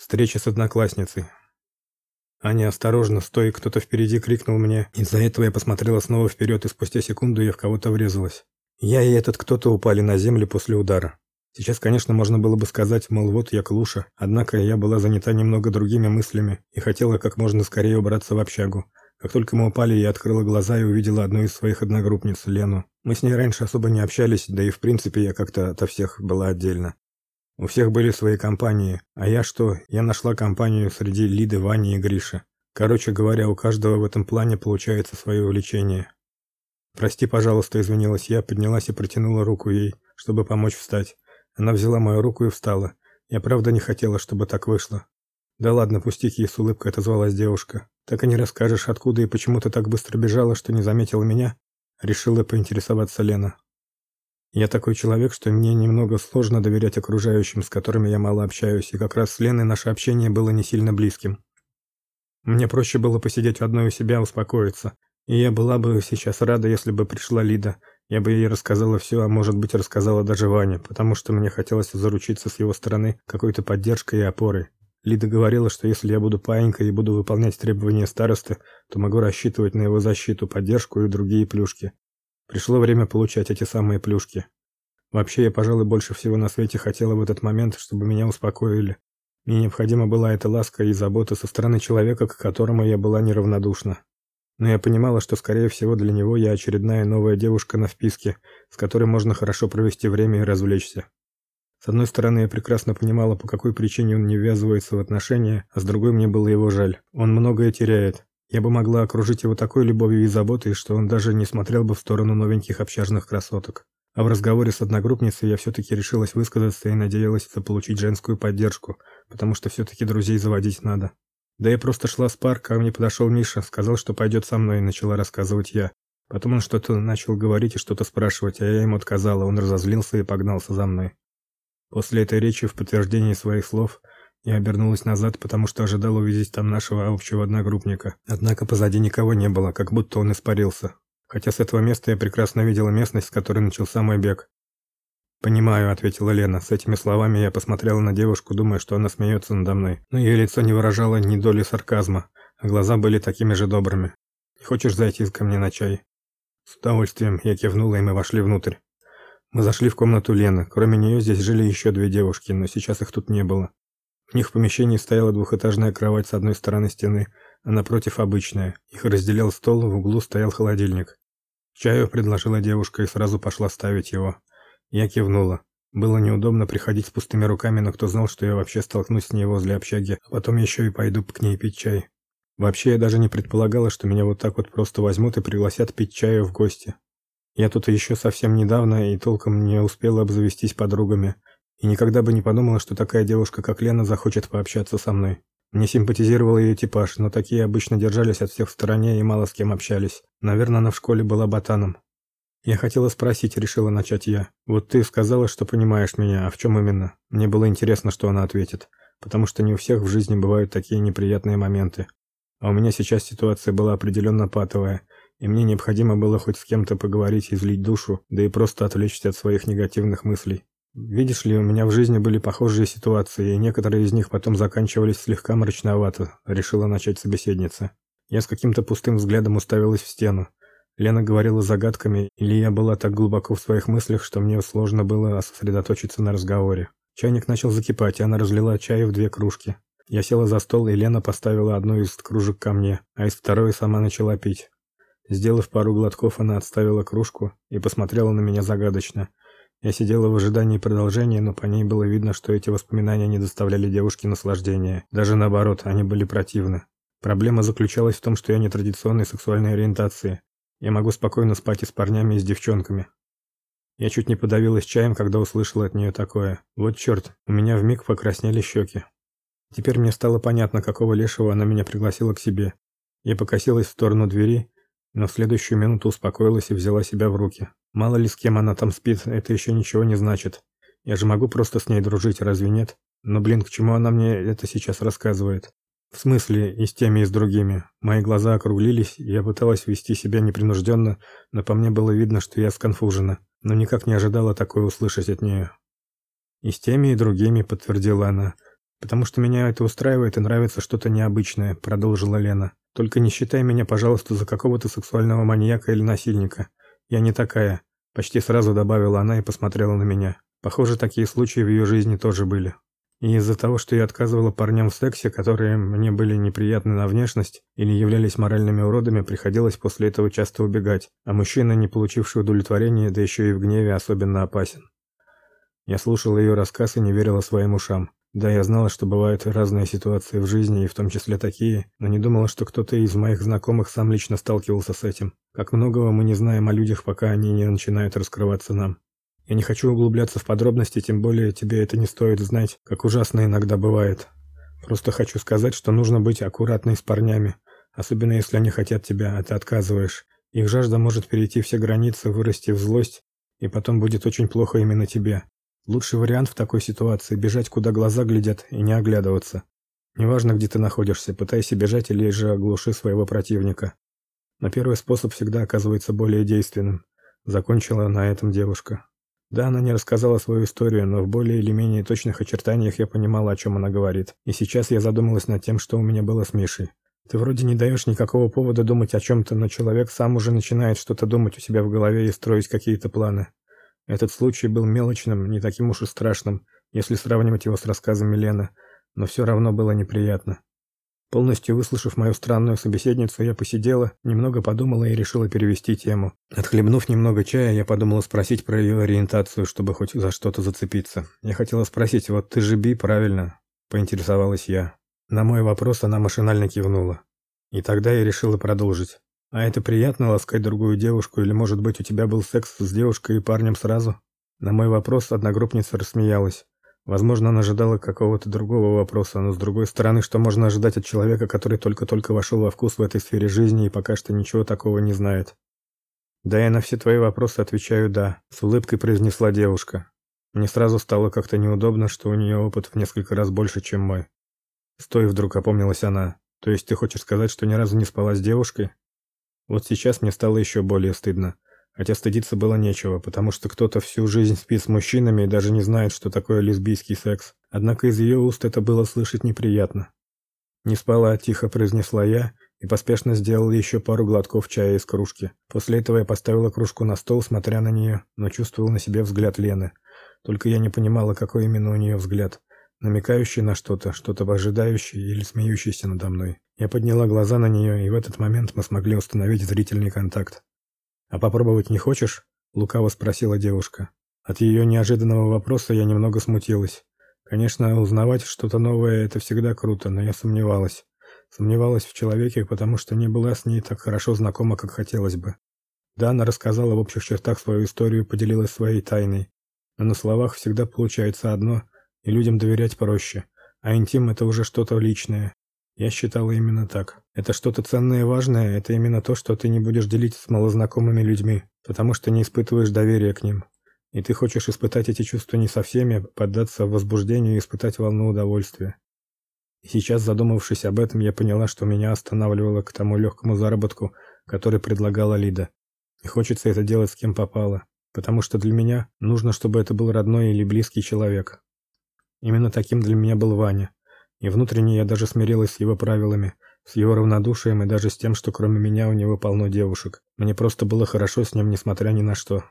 Встреча с одноклассницей. Аня, осторожно, стой, кто-то впереди крикнул мне. Из-за этого я посмотрела снова вперед, и спустя секунду я в кого-то врезалась. Я и этот кто-то упали на землю после удара. Сейчас, конечно, можно было бы сказать, мол, вот я клуша, однако я была занята немного другими мыслями и хотела как можно скорее убраться в общагу. Как только мы упали, я открыла глаза и увидела одну из своих одногруппниц, Лену. Мы с ней раньше особо не общались, да и в принципе я как-то ото всех была отдельно. У всех были свои компании, а я что? Я нашла компанию среди Лиды, Вани и Гриши. Короче говоря, у каждого в этом плане получается свое увлечение. Прости, пожалуйста, извинилась я, поднялась и протянула руку ей, чтобы помочь встать. Она взяла мою руку и встала. Я правда не хотела, чтобы так вышло. Да ладно, пустяки, с улыбкой отозвалась девушка. Так и не расскажешь, откуда и почему ты так быстро бежала, что не заметила меня? решила поинтересоваться Лена. Я такой человек, что мне немного сложно доверять окружающим, с которыми я мало общаюсь, и как раз с Леной наше общение было не сильно близким. Мне проще было посидеть одной у себя, успокоиться. И я была бы сейчас рада, если бы пришла Лида. Я бы ей рассказала все, а может быть, рассказала даже Ване, потому что мне хотелось заручиться с его стороны какой-то поддержкой и опорой. Лида говорила, что если я буду паинькой и буду выполнять требования старосты, то могу рассчитывать на его защиту, поддержку и другие плюшки. Пришло время получать эти самые плюшки. Вообще, я, пожалуй, больше всего на свете хотела в этот момент, чтобы меня успокоили. Мне необходима была эта ласка и забота со стороны человека, к которому я была неравнодушна. Но я понимала, что скорее всего для него я очередная новая девушка на вписке, с которой можно хорошо провести время и развлечься. С одной стороны, я прекрасно понимала, по какой причине он не ввязывается в отношения, а с другой мне было его жаль. Он многое теряет, я бы могла окружить его такой любовью и заботой, что он даже не смотрел бы в сторону новеньких общажных красоток. А в разговоре с одногруппницей я все таки решилась высказаться и надеялась заполучить женскую поддержку, потому что все таки друзей заводить надо. Да я просто шла с парка, а мне подошел Миша, сказал, что пойдет со мной, и начала рассказывать я. Потом он что-то начал говорить и что-то спрашивать, а я ему отказала. Он разозлился и погнался за мной. После этой речи в подтверждение своих слов я обернулась назад, потому что ожидала увидеть там нашего общего одногруппника. Однако позади никого не было, как будто он испарился. Хотя с этого места я прекрасно видела местность, с которой начался мой бег. «Понимаю», — ответила Лена. С этими словами я посмотрела на девушку, думая, что она смеется надо мной. Но ее лицо не выражало ни доли сарказма, а глаза были такими же добрыми. «Не хочешь зайти ко мне на чай?» С удовольствием я кивнула, и мы вошли внутрь. Мы зашли в комнату Лены. Кроме нее здесь жили еще две девушки, но сейчас их тут не было. У них в помещении стояла двухэтажная кровать с одной стороны стены, а напротив обычная. Их разделял стол, в углу стоял холодильник. Чаю предложила девушка и сразу пошла ставить его. Я кивнула. Было неудобно приходить с пустыми руками, но кто знал, что я вообще столкнусь с ней возле общаги, а потом еще и пойду к ней пить чай. Вообще я даже не предполагала, что меня вот так вот просто возьмут и пригласят пить чаю в гости. Я тут еще совсем недавно и толком не успела обзавестись подругами, и никогда бы не подумала, что такая девушка, как Лена, захочет пообщаться со мной. Мне симпатизировал ее типаж, но такие обычно держались от всех в стороне и мало с кем общались. Наверное, она в школе была ботаном. Я хотела спросить, решила начать я. Вот ты сказала, что понимаешь меня, а в чем именно? Мне было интересно, что она ответит, потому что не у всех в жизни бывают такие неприятные моменты. А у меня сейчас ситуация была определенно патовая, и мне необходимо было хоть с кем-то поговорить излить душу, да и просто отвлечься от своих негативных мыслей. Видишь ли, у меня в жизни были похожие ситуации, и некоторые из них потом заканчивались слегка мрачновато, решила начать собеседница. Я с каким-то пустым взглядом уставилась в стену. Лена говорила загадками, или я была так глубоко в своих мыслях, что мне сложно было сосредоточиться на разговоре. Чайник начал закипать, и она разлила чай в две кружки. Я села за стол, и Лена поставила одну из кружек ко мне, а из второй сама начала пить. Сделав пару глотков, она отставила кружку и посмотрела на меня загадочно. Я сидела в ожидании продолжения, но по ней было видно, что эти воспоминания не доставляли девушке наслаждения. Даже наоборот, они были противны. Проблема заключалась в том, что я не традиционной сексуальной ориентации. Я могу спокойно спать и с парнями, и с девчонками. Я чуть не подавилась чаем, когда услышала от нее такое. Вот черт, у меня вмиг покраснели щеки. Теперь мне стало понятно, какого лешего она меня пригласила к себе. Я покосилась в сторону двери, но в следующую минуту успокоилась и взяла себя в руки. Мало ли с кем она там спит, это еще ничего не значит. Я же могу просто с ней дружить, разве нет? Но, блин, к чему она мне это сейчас рассказывает? В смысле, и с теми, и с другими. Мои глаза округлились, и я пыталась вести себя непринужденно, но по мне было видно, что я сконфужена, но никак не ожидала такое услышать от нее. «И с теми, и другими», — подтвердила она. Потому что меня это устраивает и нравится что-то необычное, продолжила Лена. Только не считай меня, пожалуйста, за какого-то сексуального маньяка или насильника. Я не такая, почти сразу добавила она и посмотрела на меня. Похоже, такие случаи в ее жизни тоже были. И из-за того, что я отказывала парням в сексе, которые мне были неприятны на внешность или являлись моральными уродами, приходилось после этого часто убегать, а мужчина, не получивший удовлетворения, да еще и в гневе, особенно опасен. Я слушала ее рассказ и не верила своим ушам. Да, я знала, что бывают разные ситуации в жизни, и в том числе такие, но не думала, что кто-то из моих знакомых сам лично сталкивался с этим. Как многого мы не знаем о людях, пока они не начинают раскрываться нам. Я не хочу углубляться в подробности, тем более тебе это не стоит знать, как ужасно иногда бывает. Просто хочу сказать, что нужно быть аккуратной с парнями, особенно если они хотят тебя, а ты отказываешь. Их жажда может перейти все границы, вырасти в злость, и потом будет очень плохо именно тебе. Лучший вариант в такой ситуации бежать куда глаза глядят и не оглядываться. Неважно, где ты находишься, пытайся бежать или же оглуши своего противника. Но первый способ всегда оказывается более действенным. Закончила на этом девушка. Да, она не рассказала свою историю, но в более или менее точных очертаниях я понимала, о чем она говорит. И сейчас я задумалась над тем, что у меня было с Мишей. Ты вроде не даешь никакого повода думать о чем то но человек сам уже начинает что-то думать у себя в голове и строить какие-то планы. Этот случай был мелочным, не таким уж и страшным, если сравнивать его с рассказами Лены, но все равно было неприятно. Полностью выслушав мою странную собеседницу, я посидела, немного подумала и решила перевести тему. Отхлебнув немного чая, я подумала спросить про ее ориентацию, чтобы хоть за что-то зацепиться. Я хотела спросить: "Вот ты же би, правильно?" поинтересовалась я. На мой вопрос она машинально кивнула. И тогда я решила продолжить. А это приятно ласкать другую девушку или, может быть, у тебя был секс с девушкой и парнем сразу? На мой вопрос одногруппница рассмеялась. Возможно, она ожидала какого-то другого вопроса, но с другой стороны, что можно ожидать от человека, который только-только вошел во вкус в этой сфере жизни и пока что ничего такого не знает? Да, я на все твои вопросы отвечаю да, с улыбкой произнесла девушка. Мне сразу стало как-то неудобно, что у нее опыт в несколько раз больше, чем мой. Стой, вдруг опомнилась она. То есть ты хочешь сказать, что ни разу не спала с девушкой? Вот сейчас мне стало еще более стыдно. Хотя стыдиться было нечего, потому что кто-то всю жизнь спит с мужчинами и даже не знает, что такое лесбийский секс. Однако из ее уст это было слышать неприятно. Не спала, тихо произнесла я и поспешно сделала еще пару глотков чая из кружки. После этого я поставила кружку на стол, смотря на нее, но чувствовала на себе взгляд Лены. Только я не понимала, какой именно у нее взгляд, намекающий на что-то, что-то ожидающее или смеющийся надо мной. Я подняла глаза на нее, и в этот момент мы смогли установить зрительный контакт. «А попробовать не хочешь?» — лукаво спросила девушка. От ее неожиданного вопроса я немного смутилась. Конечно, узнавать что-то новое — это всегда круто, но я сомневалась. Сомневалась в человеке, потому что не была с ней так хорошо знакома, как хотелось бы. Да, она рассказала в общих чертах свою историю, поделилась своей тайной. Но на словах всегда получается одно, и людям доверять проще. А интим — это уже что-то личное, я считала именно так. Это что-то ценное и важное, это именно то, что ты не будешь делить с малознакомыми людьми, потому что не испытываешь доверия к ним. И ты хочешь испытать эти чувства не со всеми, поддаться возбуждению и испытать волну удовольствия. И сейчас, задумавшись об этом, я поняла, что меня останавливало к тому легкому заработку, который предлагала Лида. И хочется это делать с кем попало, потому что для меня нужно, чтобы это был родной или близкий человек. Именно таким для меня был Ваня. И внутренне я даже смирилась с его правилами, с его равнодушием и даже с тем, что кроме меня у него полно девушек. Мне просто было хорошо с ним, несмотря ни на что.